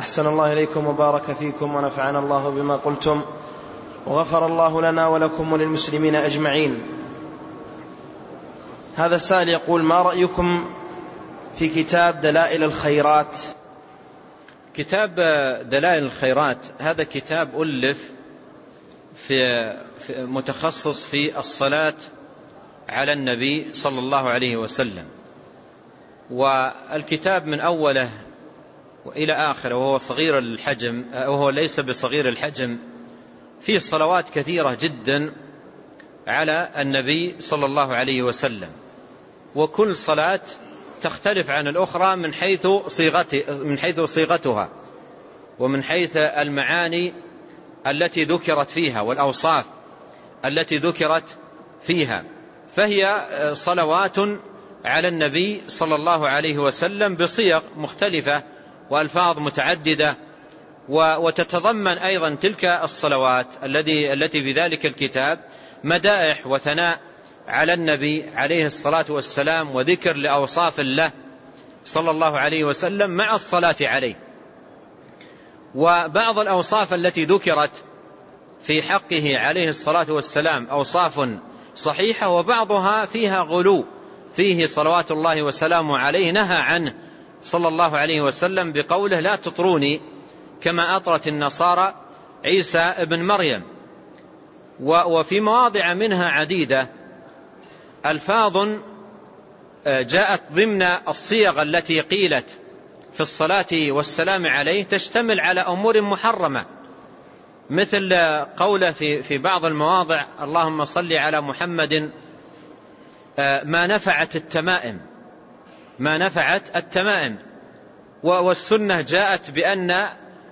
أحسن الله إليكم وبارك فيكم ونفعنا الله بما قلتم وغفر الله لنا ولكم وللمسلمين أجمعين. هذا السائل يقول ما رأيكم في كتاب دلائل الخيرات؟ كتاب دلائل الخيرات هذا كتاب ألف في متخصص في الصلاة على النبي صلى الله عليه وسلم. والكتاب من أوله وإلى آخره وهو صغير الحجم وهو ليس بصغير الحجم فيه صلوات كثيرة جدا على النبي صلى الله عليه وسلم. وكل صلاة تختلف عن الأخرى من حيث من حيث صيغتها ومن حيث المعاني التي ذكرت فيها والأوصاف التي ذكرت فيها. فهي صلوات على النبي صلى الله عليه وسلم بصيغ مختلفة وألفاظ متعددة وتتضمن أيضا تلك الصلوات التي التي في ذلك الكتاب مدائح وثناء على النبي عليه الصلاة والسلام وذكر لأوصاف الله صلى الله عليه وسلم مع الصلاة عليه. وبعض الأوصاف التي ذكرت في حقه عليه الصلاة والسلام أوصاف صحيحة وبعضها فيها غلو فيه صلوات الله وسلامه عليه نهى عنه. صلى الله عليه وسلم بقوله لا تطروني كما أطرت النصارى عيسى ابن مريم. وفي مواضع منها عديدة. ألفاظ آه، جاءت ضمن الصيغ التي قيلت في الصلاة والسلام عليه تشتمل على أمور محرمة مثل قوله في في بعض المواضع اللهم صل على محمد آه، ما نفعت التمائم. ما نفعت التمائم. والسنة جاءت بأن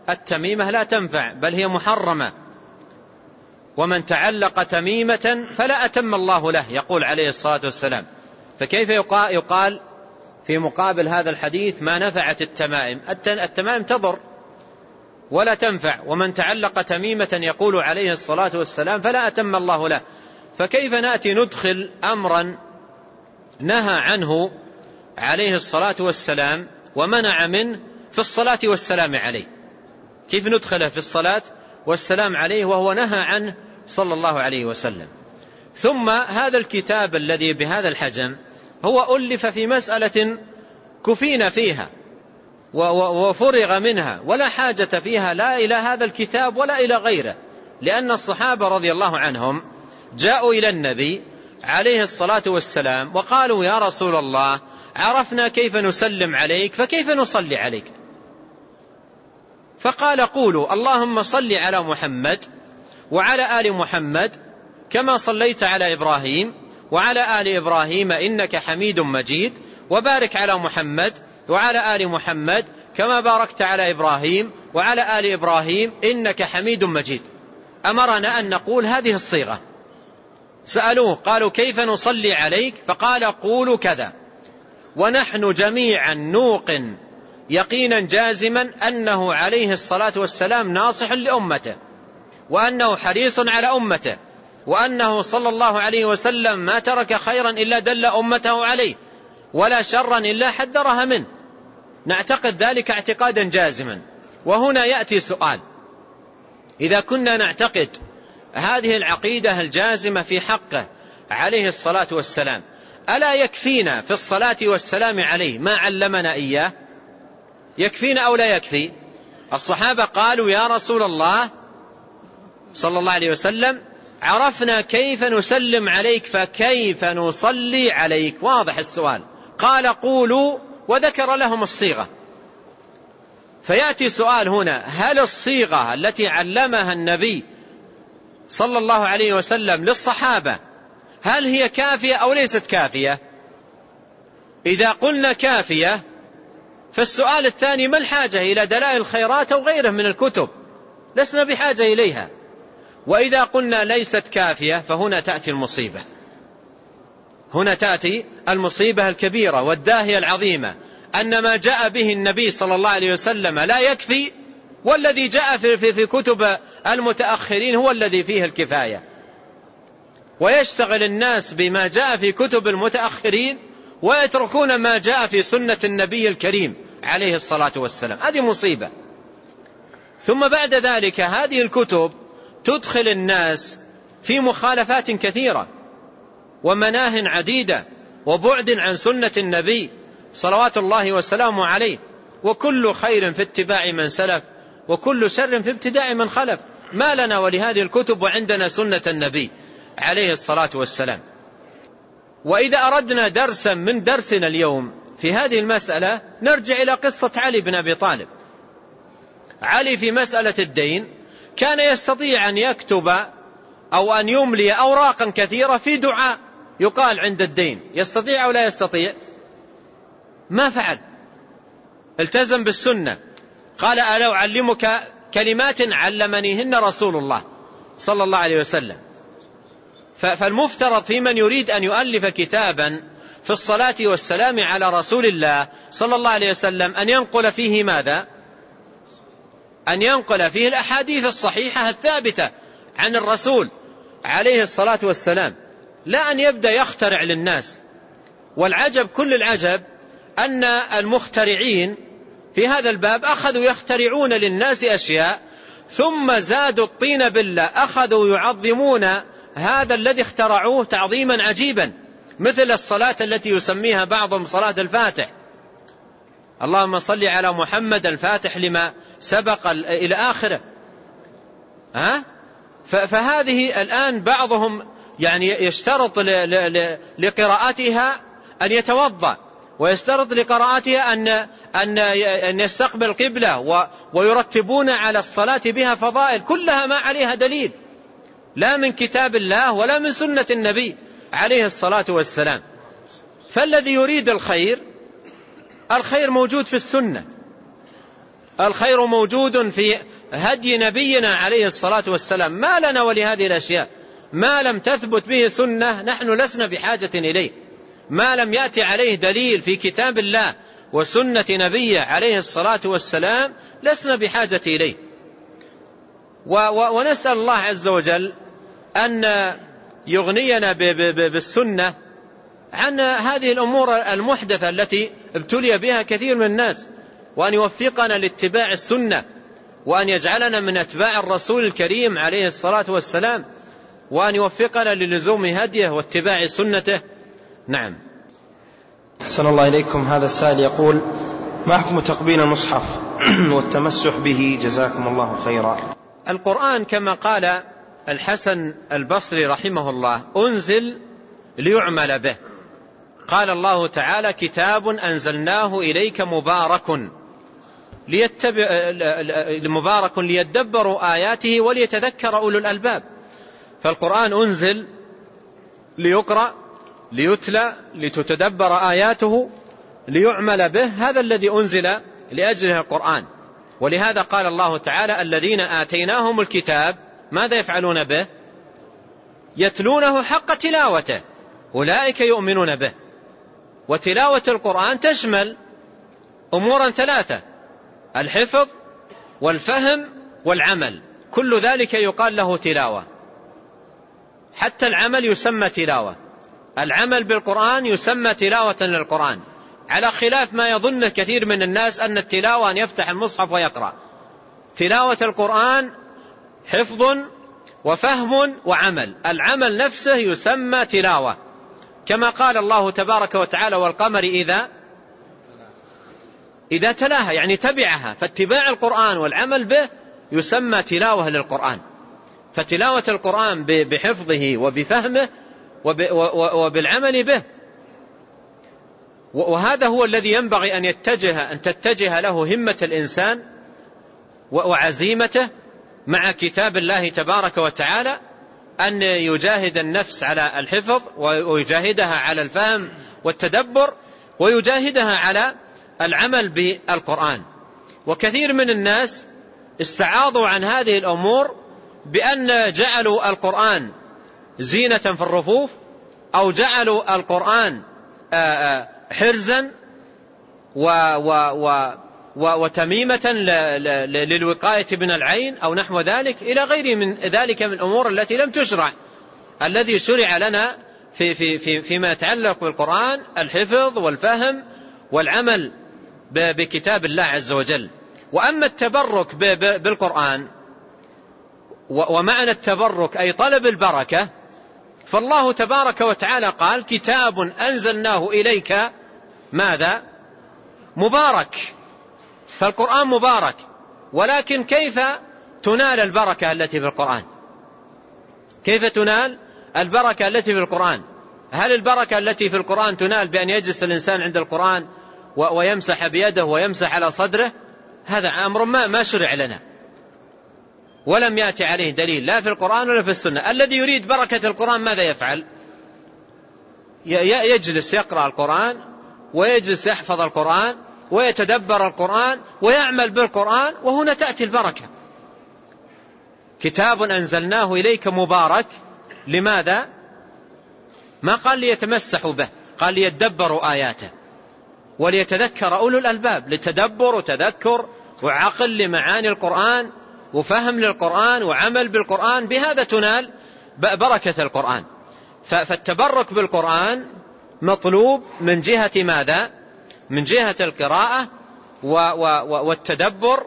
التميمة لا تنفع بل هي محرمة. ومن تعلق تميمة فلا أتم الله له يقول عليه الصلاة والسلام. فكيف يقال في مقابل هذا الحديث ما نفعت التمائم؟ التمائم تضر ولا تنفع. ومن تعلق تميمة يقول عليه الصلاة والسلام فلا أتم الله له. فكيف نأتي ندخل أمرا نهى عنه عليه الصلاة والسلام ومنع منه في الصلاة والسلام عليه. كيف ندخله في الصلاة والسلام عليه وهو نهى عنه صلى الله عليه وسلم. ثم هذا الكتاب الذي بهذا الحجم هو ألف في مسألة كفينا فيها وفرغ منها ولا حاجة فيها لا إلى هذا الكتاب ولا إلى غيره. لأن الصحابة رضي الله عنهم جاءوا إلى النبي عليه الصلاة والسلام وقالوا يا رسول الله عرفنا كيف نسلم عليك فكيف نصلي عليك؟ فقال قولوا اللهم صل على محمد وعلى آل محمد كما صليت على إبراهيم وعلى آل إبراهيم إنك حميد مجيد وبارك على محمد وعلى آل محمد كما باركت على إبراهيم وعلى آل إبراهيم إنك حميد مجيد. أمرنا أن نقول هذه الصيغة. سألوه قالوا كيف نصلي عليك؟ فقال قولوا كذا. ونحن جميعا نوقن يقينا جازما أنه عليه الصلاة والسلام ناصح لأمته وأنه حريص على أمته وأنه صلى الله عليه وسلم ما ترك خيرا إلا دل أمته عليه ولا شرا إلا حذرها منه. نعتقد ذلك اعتقادا جازما. وهنا يأتي سؤال. إذا كنا نعتقد هذه العقيدة الجازمة في حقه عليه الصلاة والسلام ألا يكفينا في الصلاة والسلام عليه ما علمنا إياه؟ يكفينا أو لا يكفي؟ الصحابة قالوا يا رسول الله صلى الله عليه وسلم عرفنا كيف نسلم عليك فكيف نصلي عليك. واضح السؤال. قال قولوا وذكر لهم الصيغة. فيأتي سؤال هنا. هل الصيغة التي علمها النبي صلى الله عليه وسلم للصحابة هل هي كافية أو ليست كافية؟ إذا قلنا كافية فالسؤال الثاني ما الحاجة إلى دلائل الخيرات أو غيره من الكتب؟ لسنا بحاجة إليها. وإذا قلنا ليست كافية فهنا تأتي المصيبة. هنا تأتي المصيبة الكبيرة والداهية العظيمة أن ما جاء به النبي صلى الله عليه وسلم لا يكفي والذي جاء في, كتب المتأخرين هو الذي فيه الكفاية. ويشتغل الناس بما جاء في كتب المتأخرين ويتركون ما جاء في سنة النبي الكريم عليه الصلاة والسلام. هذه مصيبة. ثم بعد ذلك هذه الكتب تدخل الناس في مخالفات كثيرة ومناه عديدة وبعد عن سنة النبي صلوات الله وسلامه عليه. وكل خير في اتباع من سلف وكل شر في ابتداع من خلف. ما لنا ولهذه الكتب وعندنا سنة النبي. عليه الصلاة والسلام. وإذا أردنا درسا من درسنا اليوم في هذه المسألة نرجع إلى قصة علي بن أبي طالب. علي في مسألة الدين كان يستطيع أن يكتب أو أن يملي أوراقا كثيرة في دعاء يقال عند الدين. يستطيع أو لا يستطيع؟ ما فعل. التزم بالسنة. قال ألا أعلمك كلمات علمنيهن رسول الله صلى الله عليه وسلم. فالمفترض في من يريد أن يؤلف كتابا في الصلاة والسلام على رسول الله صلى الله عليه وسلم أن ينقل فيه ماذا؟ أن ينقل فيه الأحاديث الصحيحة الثابتة عن الرسول عليه الصلاة والسلام. لا أن يبدأ يخترع للناس. والعجب كل العجب أن المخترعين في هذا الباب أخذوا يخترعون للناس أشياء ثم زادوا الطين بالله أخذوا يعظمون هذا الذي اخترعوه تعظيما عجيبا مثل الصلاة التي يسميها بعضهم صلاة الفاتح. اللهم صل على محمد الفاتح لما سبق إلى آخره. ها؟ فهذه الآن بعضهم يعني يشترط لقراءتها أن يتوضأ ويشترط لقراءتها أن أن أن يستقبل قبلة ويرتبون على الصلاة بها فضائل كلها ما عليها دليل. لا من كتاب الله ولا من سنة النبي عليه الصلاة والسلام. فالذي يريد الخير الخير موجود في السنة. الخير موجود في هدي نبينا عليه الصلاة والسلام. ما لنا ولهذه الأشياء. ما لم تثبت به سنة نحن لسنا بحاجة إليه. ما لم يأتي عليه دليل في كتاب الله وسنة نبيه عليه الصلاة والسلام لسنا بحاجة إليه. ونسأل الله عز وجل أن يغنينا بالسنة عن هذه الأمور المحدثة التي ابتلي بها كثير من الناس وأن يوفقنا لاتباع السنة وأن يجعلنا من أتباع الرسول الكريم عليه الصلاة والسلام وأن يوفقنا للزوم هديه واتباع سنته. نعم. أحسن الله إليكم. هذا السائل يقول ما حكم تقبيل المصحف والتمسح به؟ جزاكم الله خيرا. القرآن كما قال الحسن البصري رحمه الله أنزل ليعمل به. قال الله تعالى كتاب أنزلناه إليك مبارك ليتبع مبارك ليدبروا آياته وليتذكر أولو الألباب. فالقرآن أنزل ليقرأ ليتلى لتتدبر آياته ليعمل به. هذا الذي أنزل لأجله القرآن. ولهذا قال الله تعالى الذين آتيناهم الكتاب ماذا يفعلون به؟ يتلونه حق تلاوته. أولئك يؤمنون به. وتلاوة القرآن تشمل أمورا ثلاثة الحفظ والفهم والعمل. كل ذلك يقال له تلاوة. حتى العمل يسمى تلاوة. العمل بالقرآن يسمى تلاوة للقرآن. على خلاف ما يظن كثير من الناس أن التلاوة أن يفتح المصحف ويقرأ. تلاوة القرآن حفظ وفهم وعمل. العمل نفسه يسمى تلاوة. كما قال الله تبارك وتعالى والقمر إذا إذا تلاها يعني تبعها. فاتباع القرآن والعمل به يسمى تلاوة للقرآن. فتلاوة القرآن بحفظه وبفهمه وبالعمل به. وهذا هو الذي ينبغي أن يتجه أن تتجه له همة الإنسان وعزيمته مع كتاب الله تبارك وتعالى أن يجاهد النفس على الحفظ ويجاهدها على الفهم والتدبر ويجاهدها على العمل بالقرآن. وكثير من الناس استعاضوا عن هذه الأمور بأن جعلوا القرآن زينة في الرفوف أو جعلوا القرآن حرزا و و و وتميمة للوقاية من العين أو نحو ذلك إلى غير من ذلك من الأمور التي لم تشرع الذي شرع لنا في في في فيما يتعلق بالقرآن الحفظ والفهم والعمل بكتاب الله عز وجل. وأما التبرك بالقرآن ومعنى التبرك أي طلب البركة فالله تبارك وتعالى قال كتاب أنزلناه إليك ماذا؟ مبارك. فالقرآن مبارك ولكن كيف تنال البركة التي في القرآن؟ كيف تنال البركة التي في القرآن؟ هل البركة التي في القرآن تنال بأن يجلس الإنسان عند القرآن ويمسح بيده ويمسح على صدره؟ هذا أمر ما, ما شرع لنا. ولم يأتي عليه دليل لا في القرآن ولا في السنة. الذي يريد بركة القرآن ماذا يفعل؟ يجلس يقرأ القرآن ويجلس يحفظ القرآن ويتدبر القرآن ويعمل بالقرآن وهنا تأتي البركة. كتاب أنزلناه إليك مبارك. لماذا؟ ما قال ليتمسحوا به قال ليتدبروا آياته وليتذكر أولو الألباب لتدبر وتذكر وعقل لمعاني القرآن وفهم للقرآن وعمل بالقرآن بهذا تنال بركة القرآن. فالتبرك بالقرآن مطلوب من جهة ماذا؟ من جهة القراءة والتدبر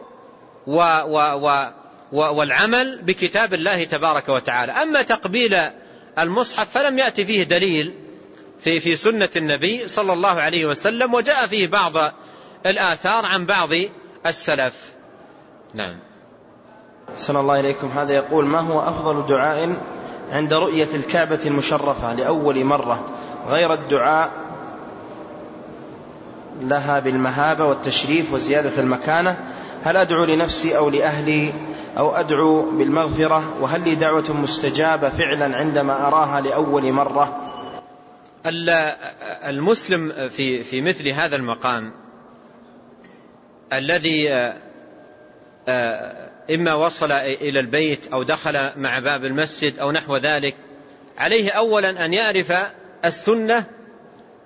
والعمل بكتاب الله تبارك وتعالى. أما تقبيل المصحف فلم يأتي فيه دليل في في سنة النبي صلى الله عليه وسلم وجاء فيه بعض الآثار عن بعض السلف. نعم. صلى الله إليكم. هذا يقول ما هو أفضل دعاء عند رؤية الكعبة المشرفة لأول مرة غير الدعاء لها بالمهابة والتشريف وزيادة المكانة. هل أدعو لنفسي أو لأهلي؟ أو أدعو بالمغفرة؟ وهل لي دعوة مستجابة فعلا عندما أراها لأول مرة؟ المسلم في في مثل هذا المقام الذي آه، آه، إما وصل إلى البيت أو دخل مع باب المسجد أو نحو ذلك عليه أولا أن يعرف السنة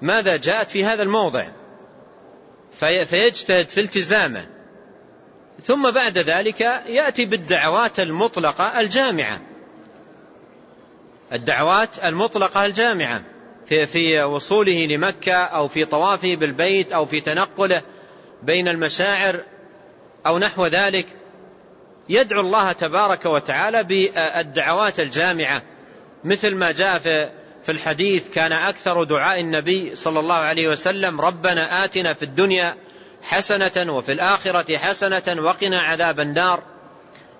ماذا جاءت في هذا الموضع. فيجتهد في التزامه. ثم بعد ذلك يأتي بالدعوات المطلقة الجامعة. الدعوات المطلقة الجامعة في, في وصوله لمكة أو في طوافه بالبيت أو في تنقله بين المشاعر أو نحو ذلك يدعو الله تبارك وتعالى بالدعوات الجامعة مثل ما جاء في في الحديث كان أكثر دعاء النبي صلى الله عليه وسلم ربنا آتنا في الدنيا حسنة وفي الآخرة حسنة وقنا عذاب النار.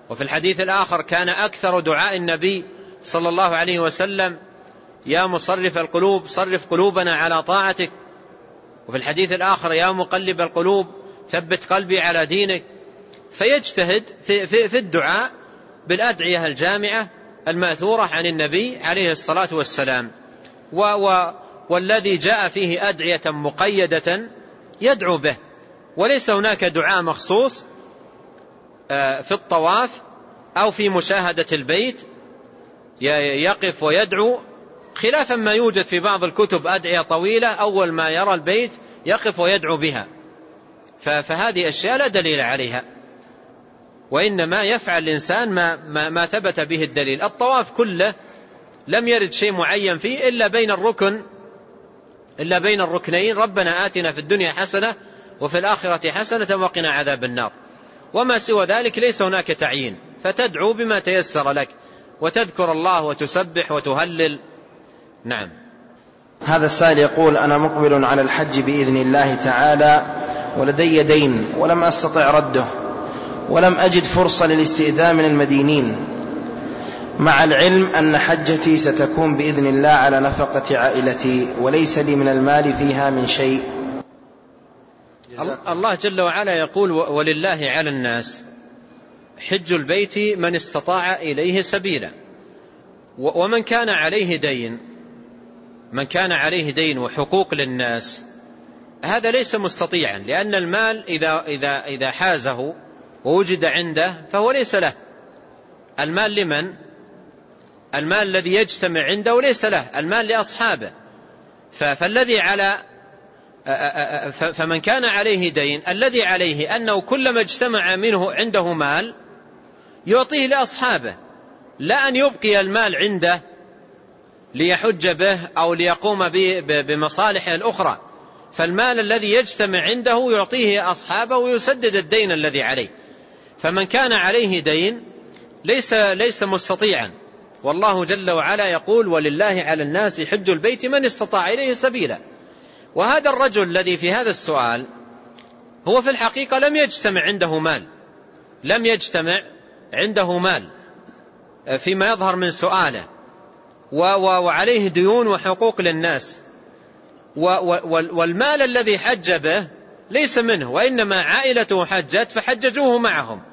وفي الحديث الآخر كان أكثر دعاء النبي صلى الله عليه وسلم يا مصرف القلوب صرف قلوبنا على طاعتك. وفي الحديث الآخر يا مقلب القلوب ثبت قلبي على دينك. فيجتهد في, في, في الدعاء بالأدعية الجامعة المأثورة عن النبي عليه الصلاة والسلام. و و والذي جاء فيه أدعية مقيدة يدعو به. وليس هناك دعاء مخصوص آه، في الطواف أو في مشاهدة البيت يقف ويدعو. خلافا ما يوجد في بعض الكتب أدعية طويلة أول ما يرى البيت يقف ويدعو بها. فهذه أشياء لا دليل عليها. وإنما يفعل الإنسان ما, ما, ما ثبت به الدليل. الطواف كله لم يرد شيء معين فيه إلا بين الركن إلا بين الركنين. ربنا آتنا في الدنيا حسنة وفي الآخرة حسنة وقنا عذاب النار. وما سوى ذلك ليس هناك تعيين. فتدعو بما تيسر لك وتذكر الله وتسبح وتهلل. نعم. هذا السائل يقول أنا مقبل على الحج بإذن الله تعالى ولدي دين ولم أستطع رده. ولم أجد فرصة للاستئذان من المدينين. مع العلم أن حجتي ستكون بإذن الله على نفقة عائلتي وليس لي من المال فيها من شيء. الله جل وعلا يقول ولله على الناس حج البيت من استطاع إليه سبيلا. ومن كان عليه دين من كان عليه دين وحقوق للناس هذا ليس مستطيعا لأن المال إذا, إذا, إذا حازه ووجد عنده فهو ليس له. المال لمن؟ المال الذي يجتمع عنده ليس له المال لأصحابه. فالذي على فمن كان عليه دين الذي عليه أنه كلما اجتمع منه عنده مال يعطيه لأصحابه. لا أن يبقي المال عنده ليحج به أو ليقوم بمصالحه الأخرى. فالمال الذي يجتمع عنده يعطيه أصحابه ويسدد الدين الذي عليه. فمن كان عليه دين ليس, ليس مستطيعا. والله جل وعلا يقول ولله على الناس حج البيت من استطاع إليه سبيلا. وهذا الرجل الذي في هذا السؤال هو في الحقيقة لم يجتمع عنده مال. لم يجتمع عنده مال. فيما يظهر من سؤاله. وعليه ديون وحقوق للناس. والمال الذي حج به ليس منه وإنما عائلته حجت فحججوه معهم.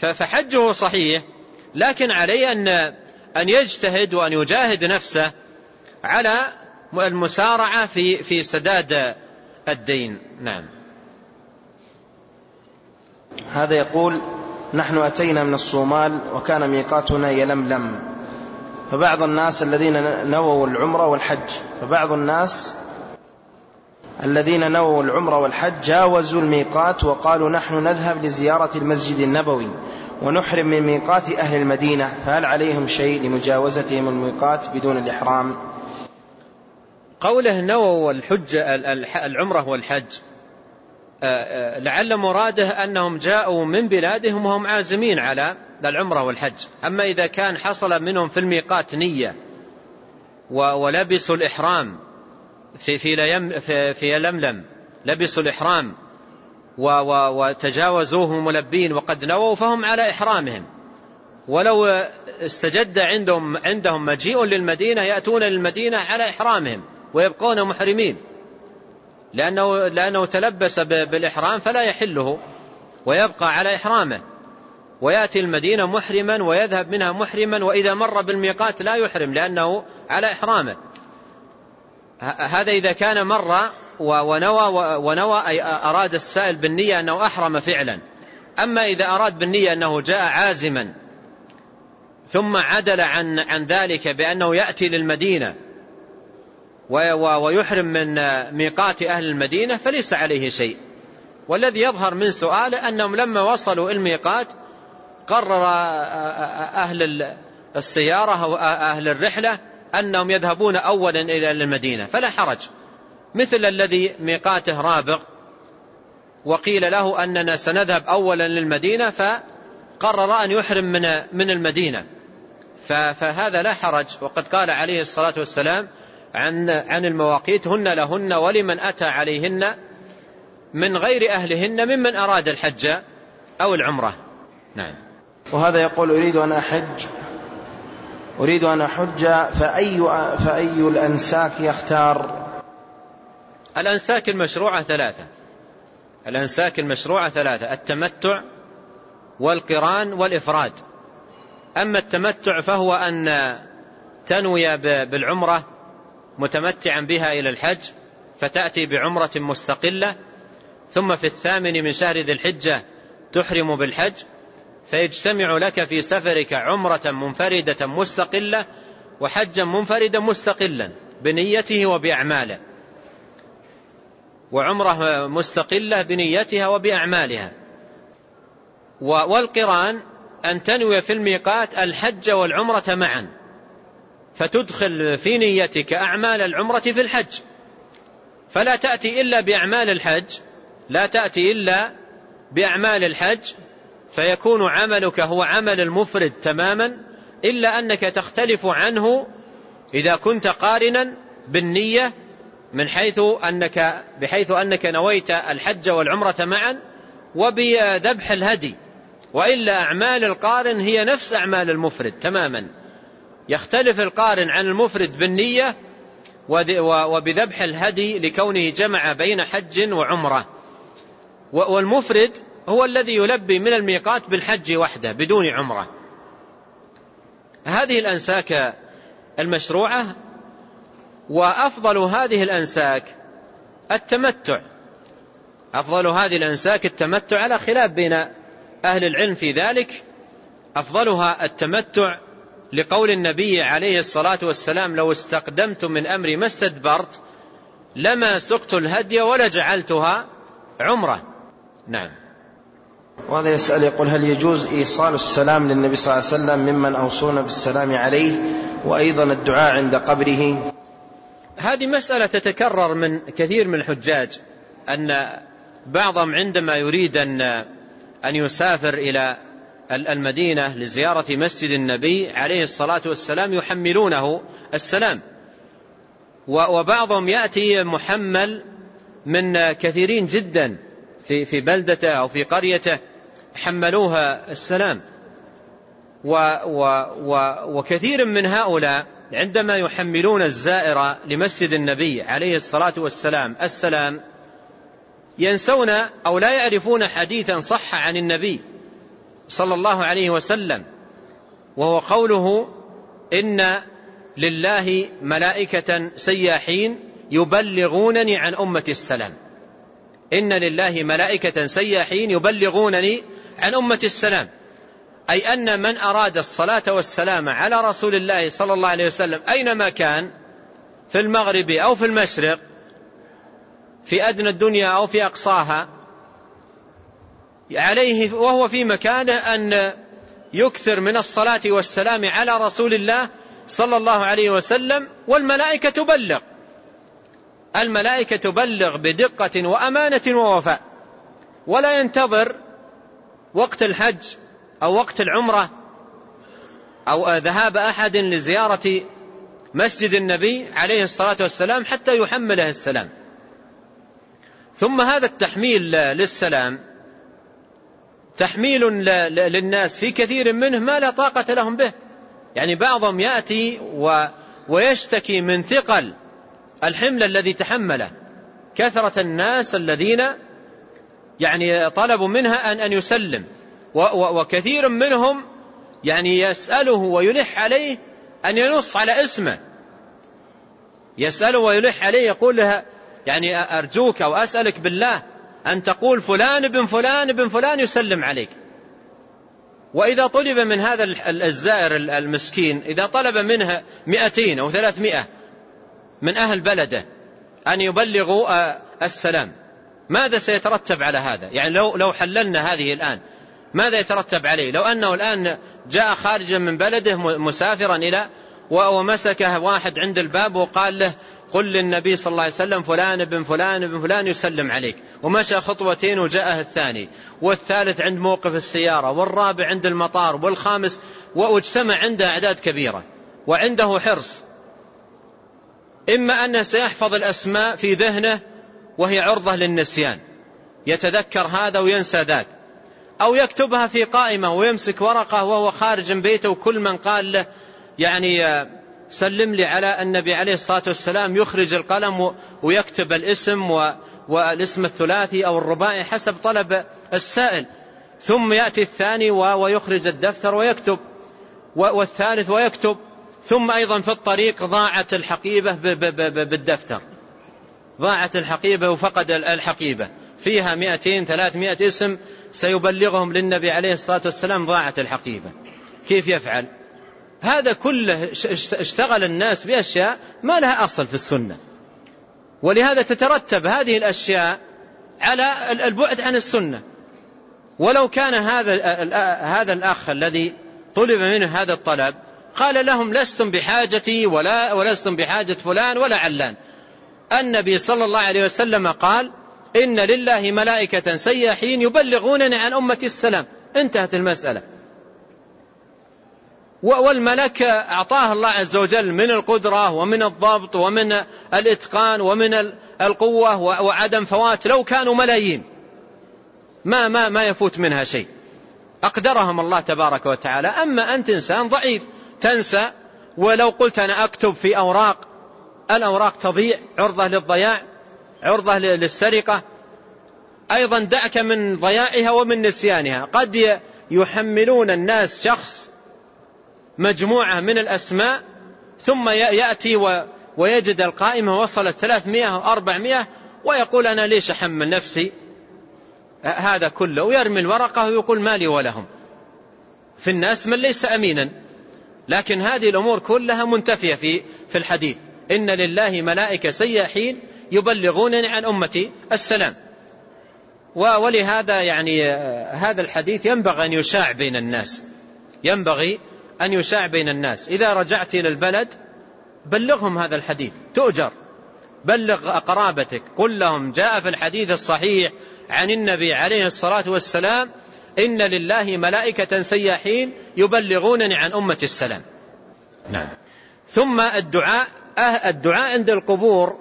فحجه صحيح لكن عليه أن أن يجتهد وأن يجاهد نفسه على المسارعة في في سداد الدين. نعم. هذا يقول نحن أتينا من الصومال وكان ميقاتنا يلملم. فبعض الناس الذين نووا العمرة والحج فبعض الناس الذين نووا العمرة والحج جاوزوا الميقات وقالوا نحن نذهب لزيارة المسجد النبوي. ونحرم من ميقات أهل المدينة فهل عليهم شيء لمجاوزتهم الميقات بدون الإحرام؟ قوله نووا الحج العمرة والحج. لعل مراده أنهم جاءوا من بلادهم وهم عازمين على العمرة والحج. أما إذا كان حصل منهم في الميقات نية ولبسوا الإحرام في في, في لملم لبسوا الإحرام وتجاوزوه ملبين وقد نووا فهم على إحرامهم. ولو استجد عندهم عندهم مجيء للمدينة يأتون للمدينة على إحرامهم ويبقون محرمين. لأنه, لأنه تلبس بالإحرام فلا يحله ويبقى على إحرامه. ويأتي المدينة محرما ويذهب منها محرما وإذا مر بالميقات لا يحرم لأنه على إحرامه. هذا إذا كان مر ونوى, ونوى أي أراد السائل بالنية أنه أحرم فعلا. أما إذا أراد بالنية أنه جاء عازما ثم عدل عن, عن ذلك بأنه يأتي للمدينة ويحرم من ميقات أهل المدينة فليس عليه شيء. والذي يظهر من سؤاله أنهم لما وصلوا الميقات قرر أهل السيارة أو أهل الرحلة أنهم يذهبون أولا إلى المدينة فلا حرج. مثل الذي ميقاته رابغ وقيل له أننا سنذهب أولا للمدينة فقرر أن يحرم من من المدينة. فهذا لا حرج. وقد قال عليه الصلاة والسلام عن عن المواقيت هن لهن ولمن أتى عليهن من غير أهلهن ممن أراد الحج أو العمرة. نعم. وهذا يقول أريد أن أحج أريد أن أحج فأي, فأي الأنساك يختار؟ الأنساك المشروعة ثلاثة. الأنساك المشروعة ثلاثة التمتع والقران والإفراد. أما التمتع فهو أن تنوي بالعمرة متمتعا بها إلى الحج فتأتي بعمرة مستقلة. ثم في الثامن من شهر ذي الحجة تحرم بالحج فيجتمع لك في سفرك عمرة منفردة مستقلة وحجا منفردا مستقلا بنيته وبأعماله. وعمرة مستقلة بنيتها وبأعمالها. والقرآن أن تنوي في الميقات الحج والعمرة معا. فتدخل في نيتك أعمال العمرة في الحج. فلا تأتي إلا بأعمال الحج. لا تأتي إلا بأعمال الحج. فيكون عملك هو عمل المفرد تماما إلا أنك تختلف عنه إذا كنت قارنا بالنية من حيث أنك بحيث أنك نويت الحج والعمرة معا وبذبح الهدي. وإلا أعمال القارن هي نفس أعمال المفرد تماما. يختلف القارن عن المفرد بالنية وبذبح الهدي لكونه جمع بين حج وعمرة. والمفرد هو الذي يلبي من الميقات بالحج وحده بدون عمرة. هذه الأنساك المشروعة وأفضل هذه الأنساك التمتع. أفضل هذه الأنساك التمتع على خلاف بين أهل العلم في ذلك أفضلها التمتع لقول النبي عليه الصلاة والسلام لو استقدمت من أمري ما استدبرت لما سقت الهدي ولا جعلتها عمرة. نعم. وهذا يسأل يقول هل يجوز إيصال السلام للنبي صلى الله عليه وسلم ممن أوصونا بالسلام عليه؟ وأيضا الدعاء عند قبره؟ هذه مسألة تتكرر من كثير من الحجاج أن بعضهم عندما يريد أن أن يسافر إلى المدينة لزيارة مسجد النبي عليه الصلاة والسلام يحملونه السلام. وبعضهم يأتي محمل من كثيرين جدا في في بلدته أو في قريته حملوها السلام. و و و وكثير من هؤلاء عندما يحملون الزائر لمسجد النبي عليه الصلاة والسلام السلام ينسون أو لا يعرفون حديثا صح عن النبي صلى الله عليه وسلم وهو قوله إن لله ملائكة سياحين يبلغونني عن أمة السلام. إن لله ملائكة سياحين يبلغونني عن أمة السلام. أي أن من أراد الصلاة والسلام على رسول الله صلى الله عليه وسلم أينما كان في المغرب أو في المشرق في أدنى الدنيا أو في أقصاها عليه وهو في مكانه أن يكثر من الصلاة والسلام على رسول الله صلى الله عليه وسلم والملائكة تبلغ. الملائكة تبلغ بدقة وأمانة ووفاء. ولا ينتظر وقت الحج أو وقت العمرة أو ذهاب أحد لزيارة مسجد النبي عليه الصلاة والسلام حتى يحمله السلام. ثم هذا التحميل للسلام تحميل للناس في كثير منه ما لا طاقة لهم به. يعني بعضهم يأتي و ويشتكي من ثقل الحمل الذي تحمله. كثرة الناس الذين يعني طلبوا منها أن أن يسلم. وكثير منهم يعني يسأله ويلح عليه أن ينص على اسمه. يسأله ويلح عليه يقول لها يعني أرجوك أو أسألك بالله أن تقول فلان ابن فلان ابن فلان يسلم عليك. وإذا طلب من هذا الزائر المسكين إذا طلب منها مئتين أو ثلاثمائة من أهل بلده أن يبلغوا آه، السلام. ماذا سيترتب على هذا؟ يعني لو, لو حللنا هذه الآن ماذا يترتب عليه؟ لو أنه الآن جاء خارجا من بلده مسافرا إلى ومسكه واحد عند الباب وقال له قل للنبي صلى الله عليه وسلم فلان ابن فلان ابن فلان يسلم عليك. ومشى خطوتين وجاءه الثاني والثالث عند موقف السيارة والرابع عند المطار والخامس واجتمع عنده أعداد كبيرة وعنده حرص. إما أنه سيحفظ الأسماء في ذهنه وهي عرضة للنسيان. يتذكر هذا وينسى ذاك. أو يكتبها في قائمة ويمسك ورقة وهو خارج من بيته وكل من قال له يعني سلم لي على النبي عليه الصلاة والسلام يخرج القلم ويكتب الاسم والاسم الثلاثي أو الرباعي حسب طلب السائل. ثم يأتي الثاني ويخرج الدفتر ويكتب والثالث ويكتب. ثم أيضا في الطريق ضاعت الحقيبة بالدفتر. ضاعت الحقيبة وفقد الحقيبة. فيها مئتين ثلاثمائة اسم سيبلغهم للنبي عليه الصلاة والسلام ضاعت الحقيبة. كيف يفعل؟ هذا كله اشتغل الناس بأشياء ما لها أصل في السنة. ولهذا تترتب هذه الأشياء على البعد عن السنة. ولو كان هذا هذا الأخ الذي طلب منه هذا الطلب قال لهم لستم بحاجتي ولا ولستم بحاجة فلان ولا علان النبي صلى الله عليه وسلم قال إن لله ملائكة سياحين يبلغونني عن أمتي السلام. انتهت المسألة. والملك أعطاه الله عز وجل من القدرة ومن الضبط ومن الإتقان ومن القوة وعدم فوات لو كانوا ملايين. ما ما ما يفوت منها شيء. أقدرهم الله تبارك وتعالى. أما أنت إنسان ضعيف تنسى. ولو قلت أنا أكتب في أوراق. الأوراق تضيع عرضة للضياع. عرضة للسرقة. أيضا دعك من ضياعها ومن نسيانها. قد يحملون الناس شخص مجموعة من الأسماء ثم يأتي ويجد القائمة وصلت ثلاثمائة وأربعمائة ويقول أنا ليش أحمل نفسي؟ هذا كله. ويرمي الورقة ويقول مالي ولهم في الناس من ليس أمينا. لكن هذه الأمور كلها منتفية في في الحديث. إن لله ملائكة سياحين يبلغونني عن أمتي السلام. ولهذا يعني هذا الحديث ينبغي أن يشاع بين الناس. ينبغي أن يشاع بين الناس. إذا رجعت إلى البلد بلغهم هذا الحديث. تؤجر. بلغ قرابتك قل لهم جاء في الحديث الصحيح عن النبي عليه الصلاة والسلام إن لله ملائكة سياحين يبلغونني عن أمة السلام. نعم. ثم الدعاء الدعاء عند القبور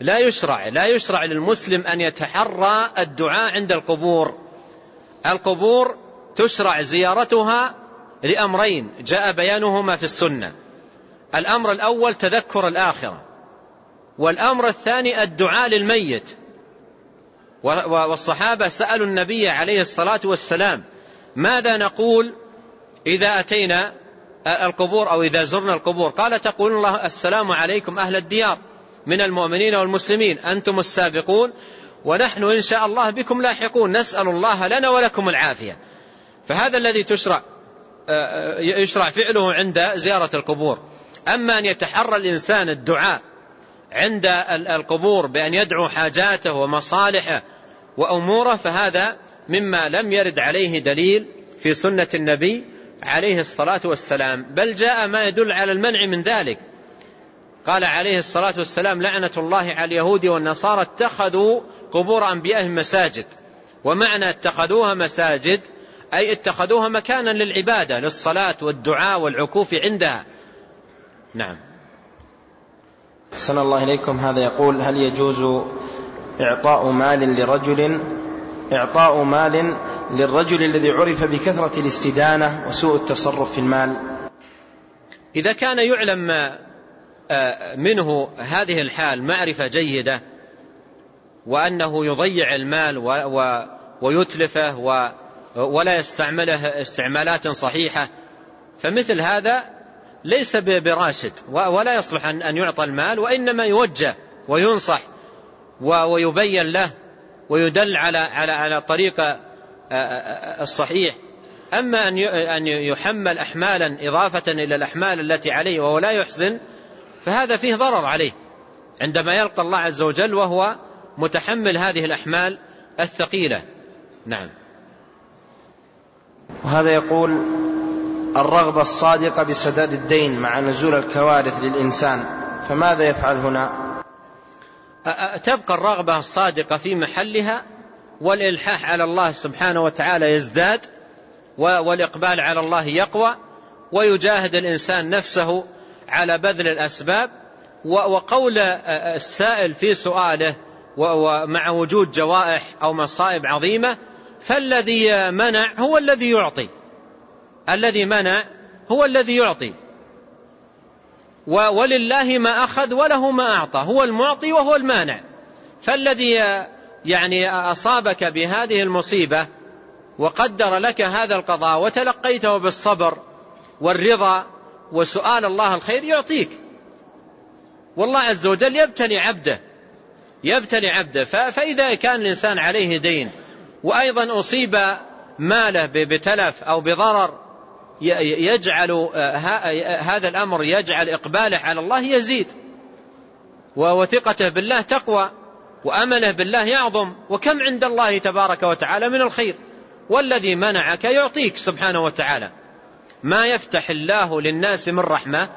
لا يشرع لا يشرع للمسلم أن يتحرى الدعاء عند القبور. القبور تشرع زيارتها لأمرين جاء بيانهما في السنة. الأمر الأول تذكر الآخرة والأمر الثاني الدعاء للميت. والصحابة سألوا النبي عليه الصلاة والسلام ماذا نقول إذا أتينا القبور أو إذا زرنا القبور؟ قال تقول الله السلام عليكم أهل الديار. من المؤمنين والمسلمين. أنتم السابقون ونحن إن شاء الله بكم لاحقون. نسأل الله لنا ولكم العافية. فهذا الذي تشرع يشرع فعله عند زيارة القبور. أما أن يتحرى الإنسان الدعاء عند القبور بأن يدعو حاجاته ومصالحه وأموره فهذا مما لم يرد عليه دليل في سنة النبي عليه الصلاة والسلام. بل جاء ما يدل على المنع من ذلك. قال عليه الصلاة والسلام لعنة الله على اليهود والنصارى اتخذوا قبور أنبيائهم مساجد. ومعنى اتخذوها مساجد أي اتخذوها مكانا للعبادة للصلاة والدعاء والعكوف عندها. نعم. أحسن الله إليكم. هذا يقول هل يجوز إعطاء مال لرجل إعطاء مال للرجل الذي عرف بكثرة الاستدانة وسوء التصرف في المال؟ إذا كان يعلم منه هذه الحال معرفة جيدة وأنه يضيع المال ويتلفه ولا يستعمله استعمالات صحيحة. فمثل هذا ليس براشد ولا يصلح أن يعطى المال وإنما يوجه وينصح ويبين له ويدل على على على طريق الصحيح. أما أن يحمل أحمالا إضافة إلى الأحمال التي عليه وهو لا يحسن فهذا فيه ضرر عليه. عندما يلقى الله عز وجل وهو متحمل هذه الأحمال الثقيلة. نعم. وهذا يقول الرغبة الصادقة بسداد الدين مع نزول الكوارث للإنسان. فماذا يفعل هنا؟ تبقى الرغبة الصادقة في محلها والإلحاح على الله سبحانه وتعالى يزداد والإقبال على الله يقوى ويجاهد الإنسان نفسه على بذل الأسباب وقول السائل في سؤاله ومع وجود جوائح أو مصائب عظيمة فالذي منع هو الذي يعطي. الذي منع هو الذي يعطي. ولله ما أخذ وله ما أعطى هو المعطي وهو المانع. فالذي يعني أصابك بهذه المصيبة وقدر لك هذا القضاء وتلقيته بالصبر والرضا وسؤال الله الخير يعطيك. والله عز وجل يبتلي عبده يبتلي عبده. فإذا كان الإنسان عليه دين وأيضا أصيب ماله بتلف أو بضرر يجعل آه، هذا الأمر يجعل إقباله على الله يزيد. وثقته بالله تقوى وأمله بالله يعظم. وكم عند الله تبارك وتعالى من الخير؟ والذي منعك يعطيك سبحانه وتعالى. ما يفتح الله للناس من رحمة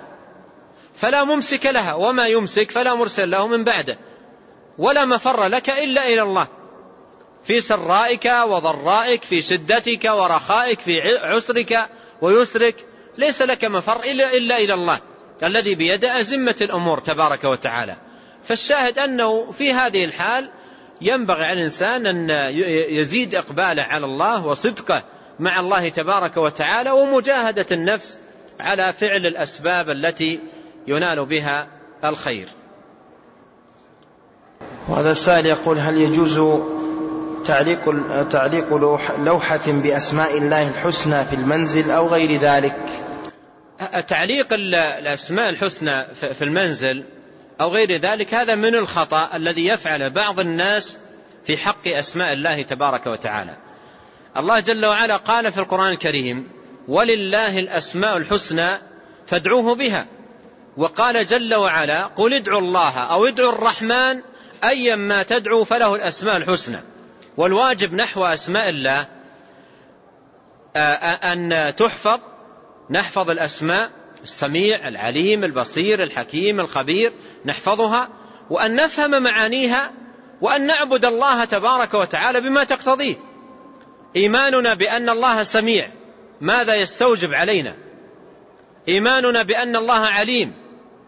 فلا ممسك لها وما يمسك فلا مرسل له من بعده ولا مفر لك إلا إلى الله. في سرائك وضرائك في شدتك ورخائك في عسرك ويسرك ليس لك مفر إلا, إلا إلى الله الذي بيده أزمة الأمور تبارك وتعالى. فالشاهد أنه في هذه الحال ينبغي على الإنسان أن يزيد إقباله على الله وصدقه مع الله تبارك وتعالى ومجاهدة النفس على فعل الأسباب التي ينال بها الخير. وهذا السائل يقول هل يجوز تعليق تعليق لوحة بأسماء الله الحسنى في المنزل أو غير ذلك؟ تعليق الأسماء الحسنى في المنزل أو غير ذلك هذا من الخطأ الذي يفعل بعض الناس في حق أسماء الله تبارك وتعالى. الله جل وعلا قال في القرآن الكريم ولله الأسماء الحسنى فادعوه بها. وقال جل وعلا قل ادعوا الله أو ادعوا الرحمن أيا ما تدعو فله الأسماء الحسنى. والواجب نحو أسماء الله أن تحفظ نحفظ الأسماء السميع العليم البصير الحكيم الخبير نحفظها وأن نفهم معانيها وأن نعبد الله تبارك وتعالى بما تقتضيه. إيماننا بأن الله سميع. ماذا يستوجب علينا؟ إيماننا بأن الله عليم.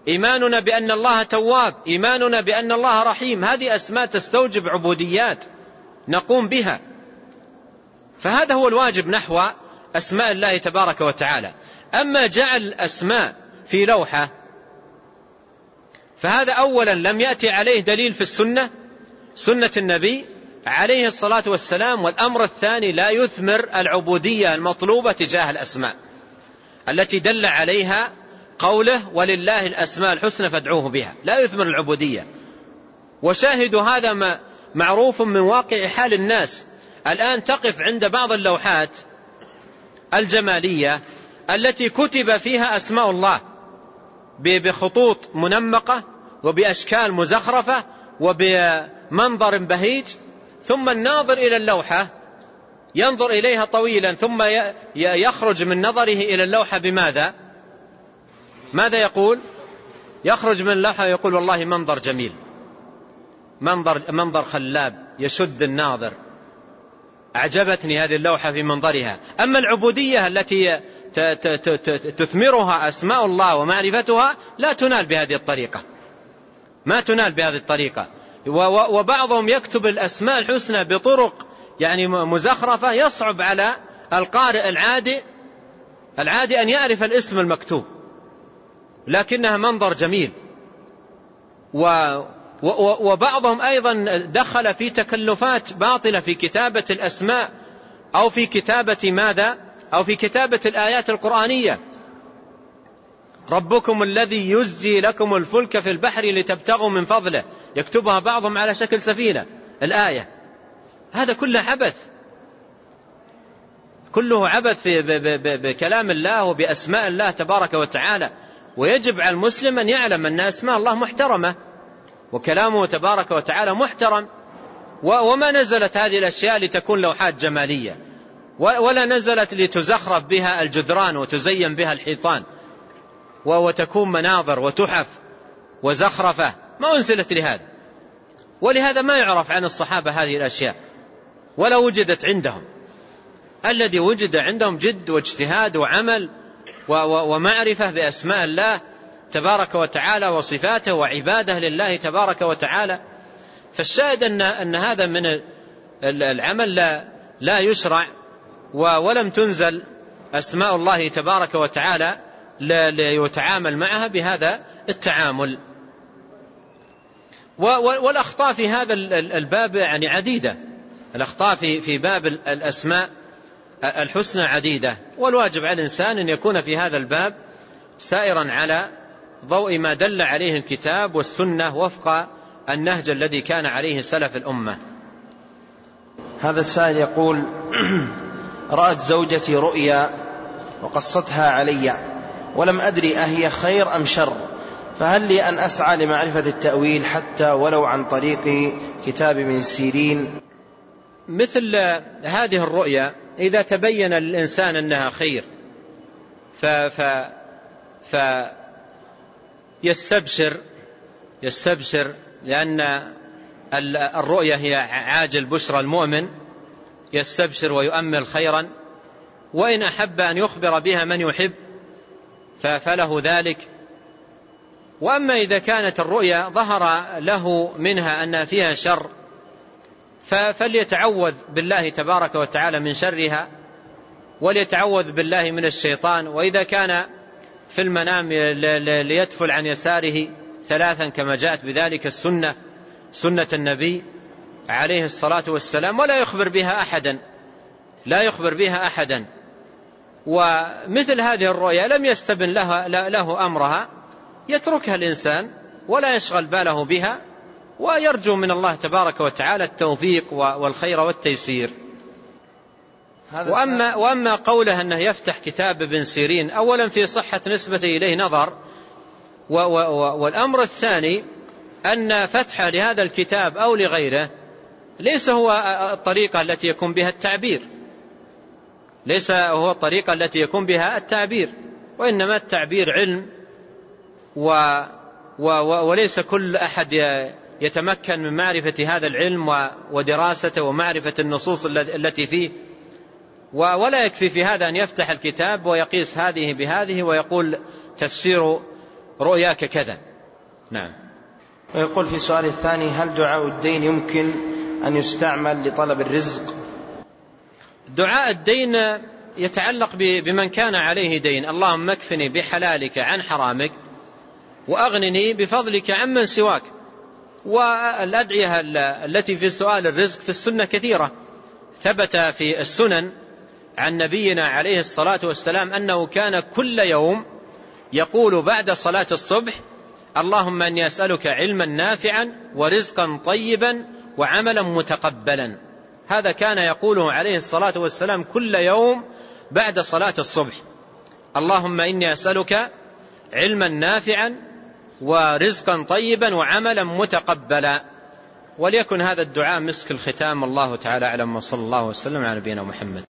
إيماننا بأن الله تواب. إيماننا بأن الله رحيم. هذه أسماء تستوجب عبوديات نقوم بها. فهذا هو الواجب نحو أسماء الله تبارك وتعالى. أما جعل الأسماء في لوحة فهذا أولا لم يأتي عليه دليل في السنة سنة النبي عليه الصلاة والسلام والأمر الثاني لا يثمر العبودية المطلوبة تجاه الأسماء التي دل عليها قوله ولله الأسماء الحسنى فادعوه بها لا يثمر العبودية. وشاهد هذا معروف من واقع حال الناس. الآن تقف عند بعض اللوحات الجمالية التي كتب فيها أسماء الله بخطوط منمقة وبأشكال مزخرفة وبمنظر بهيج ثم الناظر إلى اللوحة ينظر إليها طويلا ثم يخرج من نظره إلى اللوحة بماذا؟ ماذا يقول؟ يخرج من اللوحة ويقول والله منظر جميل. منظر, منظر خلاب يشد الناظر. أعجبتني هذه اللوحة في منظرها. أما العبودية التي تثمرها أسماء الله ومعرفتها لا تنال بهذه الطريقة. ما تنال بهذه الطريقة. وبعضهم يكتب الأسماء الحسنى بطرق يعني مزخرفة يصعب على القارئ العادي العادي أن يعرف الاسم المكتوب لكنها منظر جميل. و وبعضهم أيضا دخل في تكلفات باطلة في كتابة الأسماء أو في كتابة ماذا؟ أو في كتابة الآيات القرآنية. ربكم الذي يزجي لكم الفلك في البحر لتبتغوا من فضله. يكتبها بعضهم على شكل سفينة الآية. هذا كله عبث. كله عبث بكلام الله وبأسماء الله تبارك وتعالى. ويجب على المسلم أن يعلم أن أسماء الله محترمة وكلامه تبارك وتعالى محترم. وما نزلت هذه الأشياء لتكون لوحات جمالية. ولا نزلت لتزخرف بها الجدران وتزين بها الحيطان. وتكون مناظر وتحف وزخرفة. ما أنزلت لهذا. ولهذا ما يعرف عن الصحابة هذه الأشياء. ولا وجدت عندهم. الذي وجد عندهم جد واجتهاد وعمل ومعرفة بأسماء الله تبارك وتعالى وصفاته وعبادة لله تبارك وتعالى. فالشاهد أن, أن هذا من العمل لا, لا يشرع ولم تنزل أسماء الله تبارك وتعالى ليتعامل معها بهذا التعامل. والأخطاء في هذا الباب يعني عديدة. الأخطاء في في باب الأسماء الحسنى عديدة. والواجب على الإنسان أن يكون في هذا الباب سائرا على ضوء ما دل عليه الكتاب والسنة وفق النهج الذي كان عليه سلف الأمة. هذا السائل يقول رأت زوجتي رؤيا وقصتها علي ولم أدري أهي خير أم شر. فهل لي أن أسعى لمعرفة التأويل حتى ولو عن طريق كتاب من سيرين؟ مثل هذه الرؤيا إذا تبين للإنسان أنها خير ف ف ف يستبشر يستبشر لأن الرؤيا هي عاجل بشرى المؤمن يستبشر ويؤمل خيرا وإن أحب أن يخبر بها من يحب فله ذلك. وأما إذا كانت الرؤيا ظهر له منها أن فيها شر فليتعوذ بالله تبارك وتعالى من شرها وليتعوذ بالله من الشيطان. وإذا كان في المنام ليدفل عن يساره ثلاثا كما جاءت بذلك السنة سنة النبي عليه الصلاة والسلام ولا يخبر بها أحدا لا يخبر بها أحدا. ومثل هذه الرؤيا لم يستبن لها له أمرها. يتركها الإنسان ولا يشغل باله بها ويرجو من الله تبارك وتعالى التوفيق والخير والتيسير. وأما, وأما قوله أنه يفتح كتاب ابن سيرين أولا في صحة نسبته إليه نظر. والأمر الثاني أن فتح لهذا الكتاب أو لغيره ليس هو الطريقة التي يكون بها التعبير. ليس هو الطريقة التي يكون بها التعبير وإنما التعبير علم. وليس كل أحد يتمكن من معرفة هذا العلم ودراسته ومعرفة النصوص التي فيه. ولا يكفي في هذا أن يفتح الكتاب ويقيس هذه بهذه ويقول تفسير رؤياك كذا. نعم. ويقول في سؤال الثاني هل دعاء الدين يمكن أن يستعمل لطلب الرزق؟ دعاء الدين يتعلق بمن كان عليه دين. اللهم اكفني بحلالك عن حرامك. وأغنني بفضلك عمن سواك. والأدعية التي في سؤال الرزق في السنة كثيرة. ثبت في السنن عن نبينا عليه الصلاة والسلام أنه كان كل يوم يقول بعد صلاة الصبح اللهم أني أسألك علما نافعا ورزقا طيبا وعملا متقبلا. هذا كان يقوله عليه الصلاة والسلام كل يوم بعد صلاة الصبح. اللهم إني أسألك علما نافعا ورزقا طيبا وعملا متقبلا. وليكن هذا الدعاء مسك الختام. الله تعالى أعلم. وصلى الله وسلم على نبينا محمد.